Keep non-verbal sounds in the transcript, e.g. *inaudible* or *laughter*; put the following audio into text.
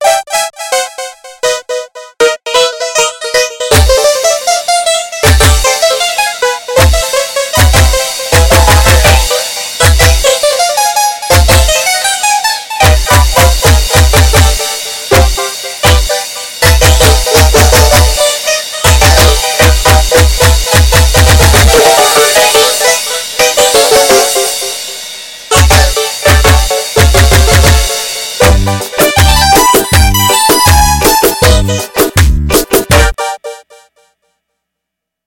you *laughs*